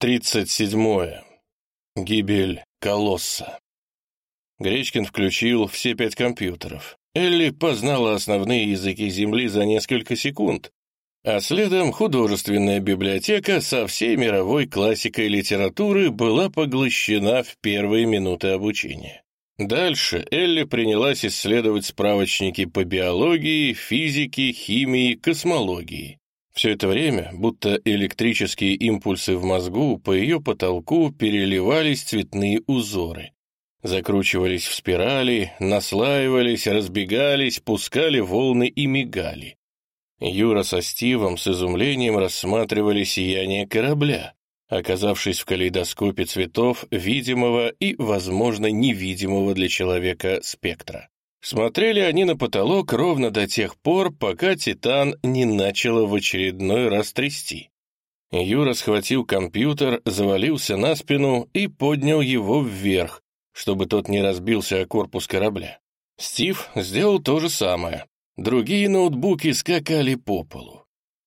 37. Гибель Колосса. Гречкин включил все пять компьютеров. Элли познала основные языки Земли за несколько секунд, а следом художественная библиотека со всей мировой классикой литературы была поглощена в первые минуты обучения. Дальше Элли принялась исследовать справочники по биологии, физике, химии, космологии. Все это время, будто электрические импульсы в мозгу, по ее потолку переливались цветные узоры. Закручивались в спирали, наслаивались, разбегались, пускали волны и мигали. Юра со Стивом с изумлением рассматривали сияние корабля, оказавшись в калейдоскопе цветов видимого и, возможно, невидимого для человека спектра. Смотрели они на потолок ровно до тех пор, пока Титан не начало в очередной раз трясти. Юра схватил компьютер, завалился на спину и поднял его вверх, чтобы тот не разбился о корпус корабля. Стив сделал то же самое. Другие ноутбуки скакали по полу.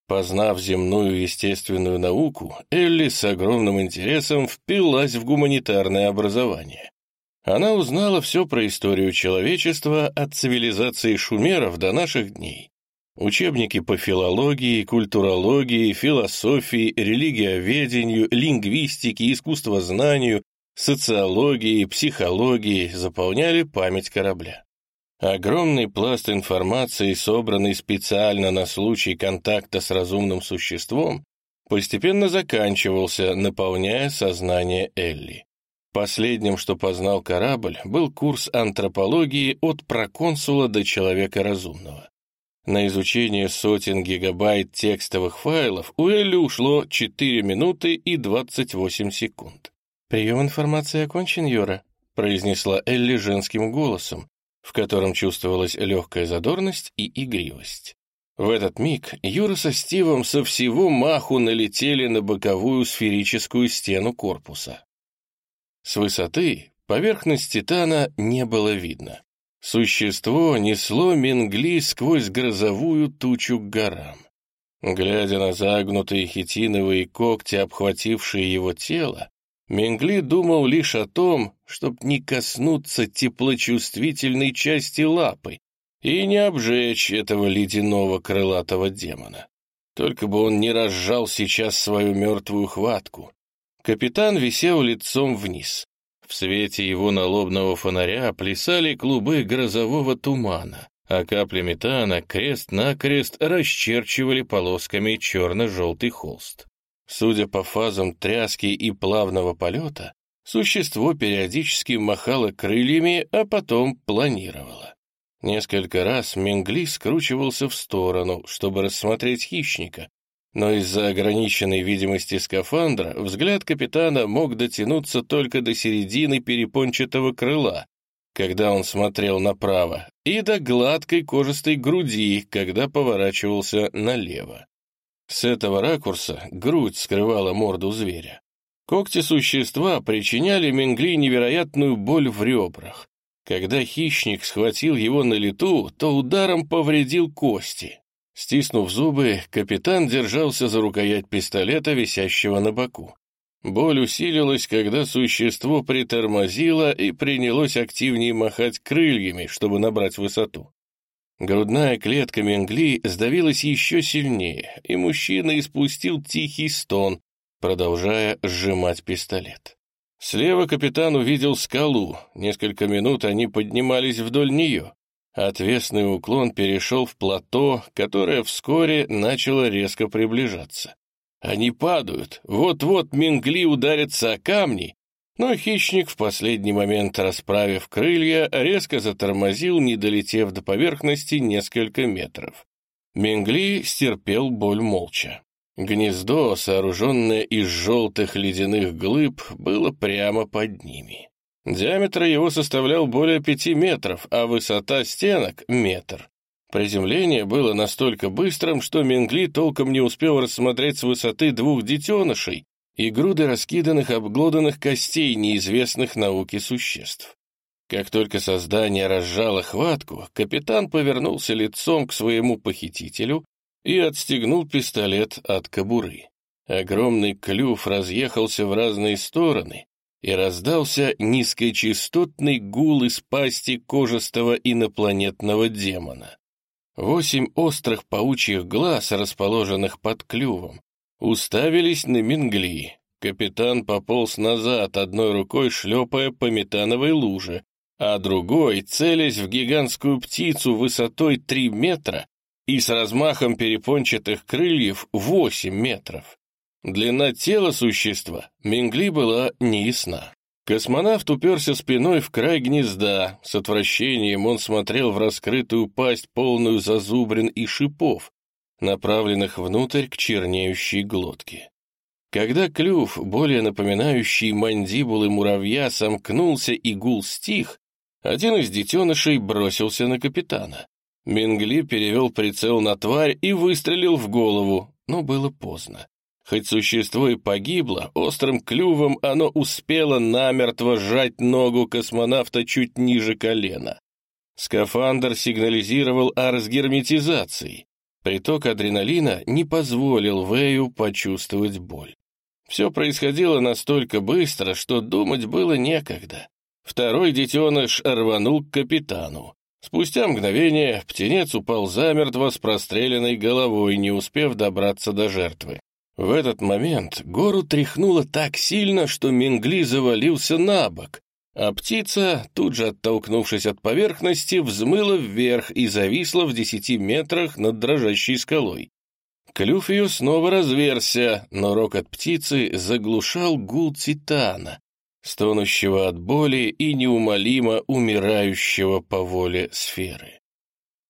Познав земную естественную науку, Элли с огромным интересом впилась в гуманитарное образование. Она узнала все про историю человечества от цивилизации шумеров до наших дней. Учебники по филологии, культурологии, философии, религиоведению, лингвистике, искусствознанию, социологии, психологии заполняли память корабля. Огромный пласт информации, собранный специально на случай контакта с разумным существом, постепенно заканчивался, наполняя сознание Элли. Последним, что познал корабль, был курс антропологии от проконсула до человека разумного. На изучение сотен гигабайт текстовых файлов у Элли ушло 4 минуты и 28 секунд. «Прием информации окончен, Юра», — произнесла Элли женским голосом, в котором чувствовалась легкая задорность и игривость. В этот миг Юра со Стивом со всего маху налетели на боковую сферическую стену корпуса. С высоты поверхность Титана не было видно. Существо несло Менгли сквозь грозовую тучу к горам. Глядя на загнутые хитиновые когти, обхватившие его тело, Менгли думал лишь о том, чтобы не коснуться теплочувствительной части лапы и не обжечь этого ледяного крылатого демона. Только бы он не разжал сейчас свою мертвую хватку, Капитан висел лицом вниз. В свете его налобного фонаря плясали клубы грозового тумана, а капли метана крест-накрест расчерчивали полосками черно-желтый холст. Судя по фазам тряски и плавного полета, существо периодически махало крыльями, а потом планировало. Несколько раз Менгли скручивался в сторону, чтобы рассмотреть хищника, но из-за ограниченной видимости скафандра взгляд капитана мог дотянуться только до середины перепончатого крыла, когда он смотрел направо, и до гладкой кожистой груди, когда поворачивался налево. С этого ракурса грудь скрывала морду зверя. Когти существа причиняли Менгли невероятную боль в ребрах. Когда хищник схватил его на лету, то ударом повредил кости. Стиснув зубы, капитан держался за рукоять пистолета, висящего на боку. Боль усилилась, когда существо притормозило и принялось активнее махать крыльями, чтобы набрать высоту. Грудная клетка Менгли сдавилась еще сильнее, и мужчина испустил тихий стон, продолжая сжимать пистолет. Слева капитан увидел скалу, несколько минут они поднимались вдоль нее. Отвесный уклон перешел в плато, которое вскоре начало резко приближаться. Они падают, вот-вот Мингли ударится о камни, но хищник в последний момент, расправив крылья, резко затормозил, не долетев до поверхности несколько метров. Мингли стерпел боль молча. Гнездо, сооруженное из желтых ледяных глыб, было прямо под ними. Диаметр его составлял более пяти метров, а высота стенок — метр. Приземление было настолько быстрым, что Менгли толком не успел рассмотреть с высоты двух детенышей и груды раскиданных обглоданных костей неизвестных науке существ. Как только создание разжало хватку, капитан повернулся лицом к своему похитителю и отстегнул пистолет от кобуры. Огромный клюв разъехался в разные стороны, и раздался низкочастотный гул из пасти кожистого инопланетного демона. Восемь острых паучьих глаз, расположенных под клювом, уставились на Мингли. Капитан пополз назад, одной рукой шлепая по метановой луже, а другой, целясь в гигантскую птицу высотой три метра и с размахом перепончатых крыльев восемь метров. Длина тела существа Мингли была неясна. Космонавт уперся спиной в край гнезда. С отвращением он смотрел в раскрытую пасть, полную зазубрин и шипов, направленных внутрь к чернеющей глотке. Когда клюв, более напоминающий мандибулы муравья, сомкнулся и гул стих, один из детенышей бросился на капитана. Мингли перевел прицел на тварь и выстрелил в голову, но было поздно. Хоть существо и погибло, острым клювом оно успело намертво сжать ногу космонавта чуть ниже колена. Скафандр сигнализировал о разгерметизации. Приток адреналина не позволил Вэю почувствовать боль. Все происходило настолько быстро, что думать было некогда. Второй детеныш рванул к капитану. Спустя мгновение птенец упал замертво с простреленной головой, не успев добраться до жертвы. В этот момент гору тряхнуло так сильно, что Мингли завалился на бок, а птица, тут же оттолкнувшись от поверхности, взмыла вверх и зависла в десяти метрах над дрожащей скалой. Клюв ее снова разверся, но рок от птицы заглушал гул титана, стонущего от боли и неумолимо умирающего по воле сферы.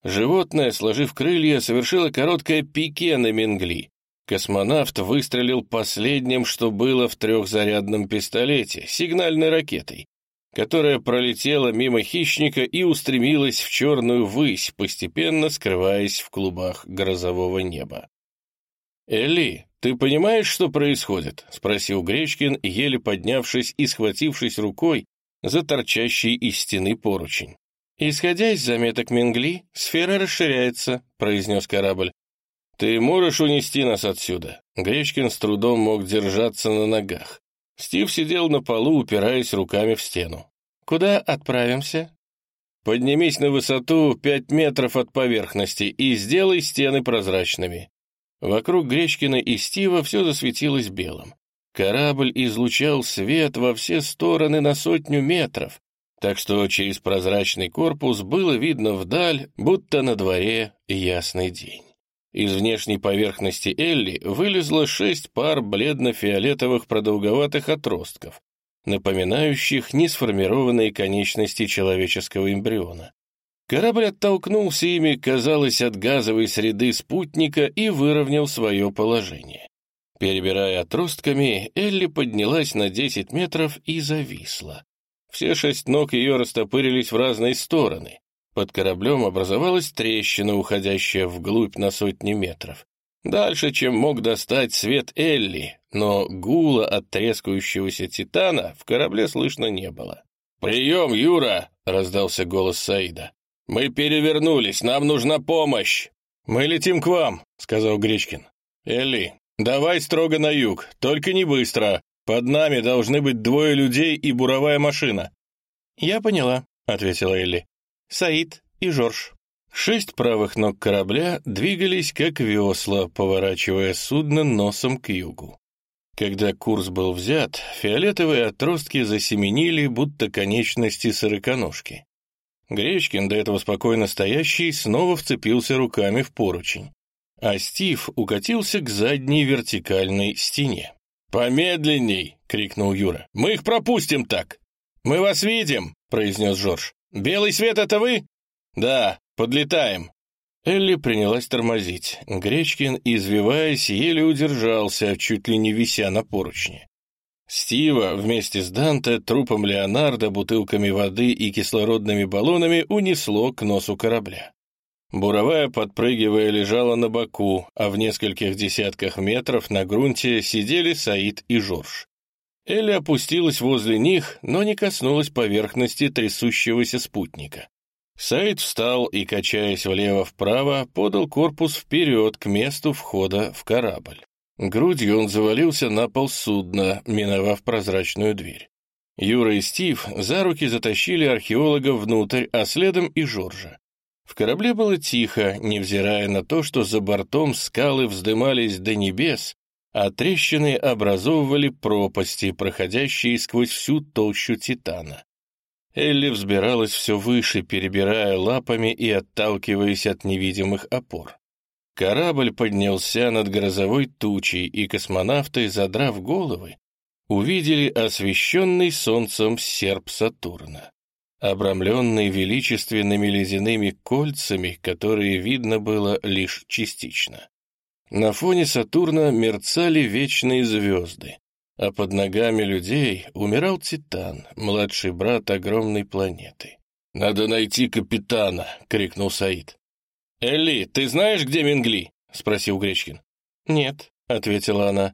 Животное, сложив крылья, совершило короткое пике на Мингли, Космонавт выстрелил последним, что было в трехзарядном пистолете, сигнальной ракетой, которая пролетела мимо хищника и устремилась в черную высь, постепенно скрываясь в клубах грозового неба. «Элли, ты понимаешь, что происходит?» — спросил Гречкин, еле поднявшись и схватившись рукой за торчащий из стены поручень. «Исходя из заметок Менгли, сфера расширяется», — произнес корабль. «Ты можешь унести нас отсюда?» Гречкин с трудом мог держаться на ногах. Стив сидел на полу, упираясь руками в стену. «Куда отправимся?» «Поднимись на высоту пять метров от поверхности и сделай стены прозрачными». Вокруг Гречкина и Стива все засветилось белым. Корабль излучал свет во все стороны на сотню метров, так что через прозрачный корпус было видно вдаль, будто на дворе ясный день. Из внешней поверхности Элли вылезло шесть пар бледно-фиолетовых продолговатых отростков, напоминающих несформированные конечности человеческого эмбриона. Корабль оттолкнулся ими, казалось, от газовой среды спутника и выровнял свое положение. Перебирая отростками, Элли поднялась на 10 метров и зависла. Все шесть ног ее растопырились в разные стороны. Под кораблем образовалась трещина, уходящая вглубь на сотни метров. Дальше, чем мог достать свет Элли, но гула от трескающегося титана в корабле слышно не было. «Прием, Юра!» — раздался голос Саида. «Мы перевернулись, нам нужна помощь!» «Мы летим к вам», — сказал Гречкин. «Элли, давай строго на юг, только не быстро. Под нами должны быть двое людей и буровая машина». «Я поняла», — ответила Элли. Саид и Жорж. Шесть правых ног корабля двигались как весла, поворачивая судно носом к югу. Когда курс был взят, фиолетовые отростки засеменили, будто конечности сороконожки. Гречкин, до этого спокойно стоящий, снова вцепился руками в поручень, а Стив укатился к задней вертикальной стене. «Помедленней!» — крикнул Юра. «Мы их пропустим так!» «Мы вас видим!» — произнес Жорж. «Белый свет — это вы?» «Да, подлетаем». Элли принялась тормозить. Гречкин, извиваясь, еле удержался, чуть ли не вися на поручне. Стива вместе с Данте, трупом Леонардо, бутылками воды и кислородными баллонами унесло к носу корабля. Буровая, подпрыгивая, лежала на боку, а в нескольких десятках метров на грунте сидели Саид и Жорж. Элли опустилась возле них, но не коснулась поверхности трясущегося спутника. Сайд встал и, качаясь влево-вправо, подал корпус вперед к месту входа в корабль. Грудью он завалился на пол судна, миновав прозрачную дверь. Юра и Стив за руки затащили археолога внутрь, а следом и Жоржа. В корабле было тихо, невзирая на то, что за бортом скалы вздымались до небес, а трещины образовывали пропасти, проходящие сквозь всю толщу Титана. Элли взбиралась все выше, перебирая лапами и отталкиваясь от невидимых опор. Корабль поднялся над грозовой тучей, и космонавты, задрав головы, увидели освещенный солнцем серп Сатурна, обрамленный величественными ледяными кольцами, которые видно было лишь частично. На фоне Сатурна мерцали вечные звезды, а под ногами людей умирал Титан, младший брат огромной планеты. «Надо найти капитана!» — крикнул Саид. «Элли, ты знаешь, где Мингли?» — спросил Гречкин. «Нет», — ответила она.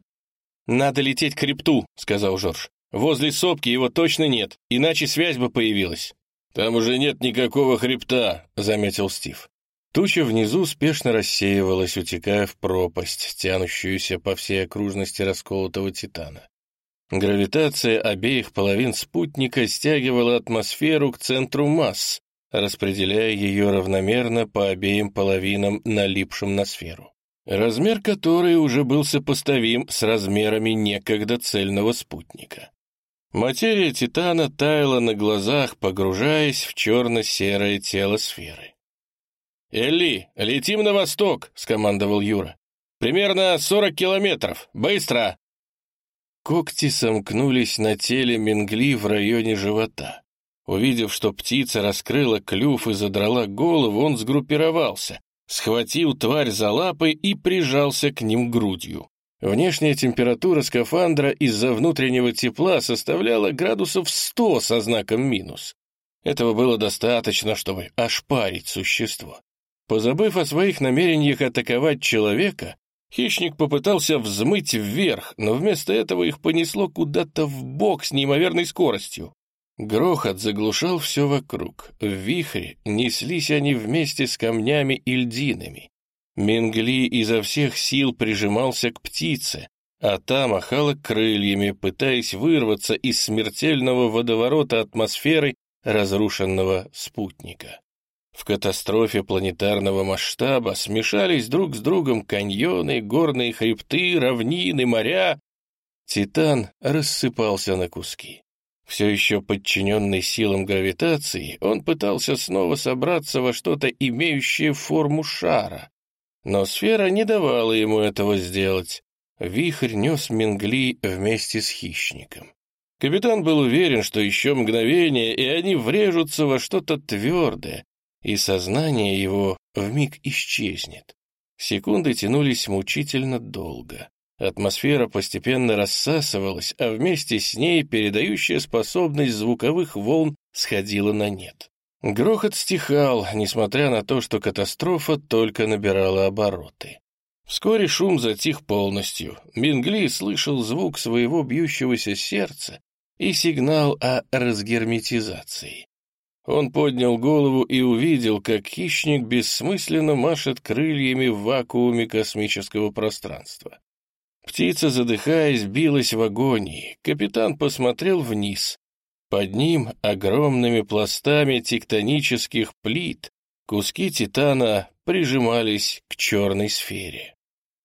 «Надо лететь к хребту», — сказал Жорж. «Возле сопки его точно нет, иначе связь бы появилась». «Там уже нет никакого хребта», — заметил Стив. Туча внизу спешно рассеивалась, утекая в пропасть, тянущуюся по всей окружности расколотого Титана. Гравитация обеих половин спутника стягивала атмосферу к центру масс, распределяя ее равномерно по обеим половинам, налипшим на сферу размер которой уже был сопоставим с размерами некогда цельного спутника. Материя Титана таяла на глазах, погружаясь в черно-серое тело сферы. «Элли, летим на восток!» — скомандовал Юра. «Примерно сорок километров. Быстро!» Когти сомкнулись на теле Менгли в районе живота. Увидев, что птица раскрыла клюв и задрала голову, он сгруппировался, схватил тварь за лапы и прижался к ним грудью. Внешняя температура скафандра из-за внутреннего тепла составляла градусов 100 со знаком минус. Этого было достаточно, чтобы ошпарить существо. Позабыв о своих намерениях атаковать человека, хищник попытался взмыть вверх, но вместо этого их понесло куда-то в бок с неимоверной скоростью. Грохот заглушал все вокруг. В вихре неслись они вместе с камнями и льдинами. Менгли изо всех сил прижимался к птице, а та махала крыльями, пытаясь вырваться из смертельного водоворота атмосферы разрушенного спутника. В катастрофе планетарного масштаба смешались друг с другом каньоны, горные хребты, равнины, моря. Титан рассыпался на куски. Все еще подчиненный силам гравитации, он пытался снова собраться во что-то имеющее форму шара. Но сфера не давала ему этого сделать. Вихрь нес Мингли вместе с хищником. Капитан был уверен, что еще мгновение, и они врежутся во что-то твердое, и сознание его вмиг исчезнет. Секунды тянулись мучительно долго. Атмосфера постепенно рассасывалась, а вместе с ней передающая способность звуковых волн сходила на нет. Грохот стихал, несмотря на то, что катастрофа только набирала обороты. Вскоре шум затих полностью. Мингли слышал звук своего бьющегося сердца и сигнал о разгерметизации. Он поднял голову и увидел, как хищник бессмысленно машет крыльями в вакууме космического пространства. Птица, задыхаясь, билась в агонии. Капитан посмотрел вниз. Под ним огромными пластами тектонических плит куски титана прижимались к черной сфере.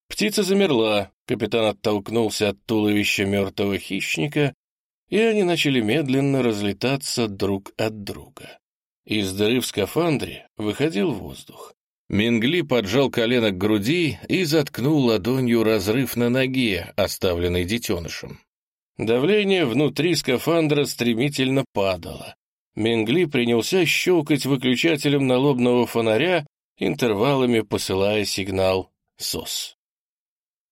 Птица замерла, капитан оттолкнулся от туловища мертвого хищника, и они начали медленно разлетаться друг от друга. Из дыры в скафандре выходил воздух. Мингли поджал колено к груди и заткнул ладонью разрыв на ноге, оставленный детенышем. Давление внутри скафандра стремительно падало. Мингли принялся щелкать выключателем налобного фонаря, интервалами посылая сигнал «СОС».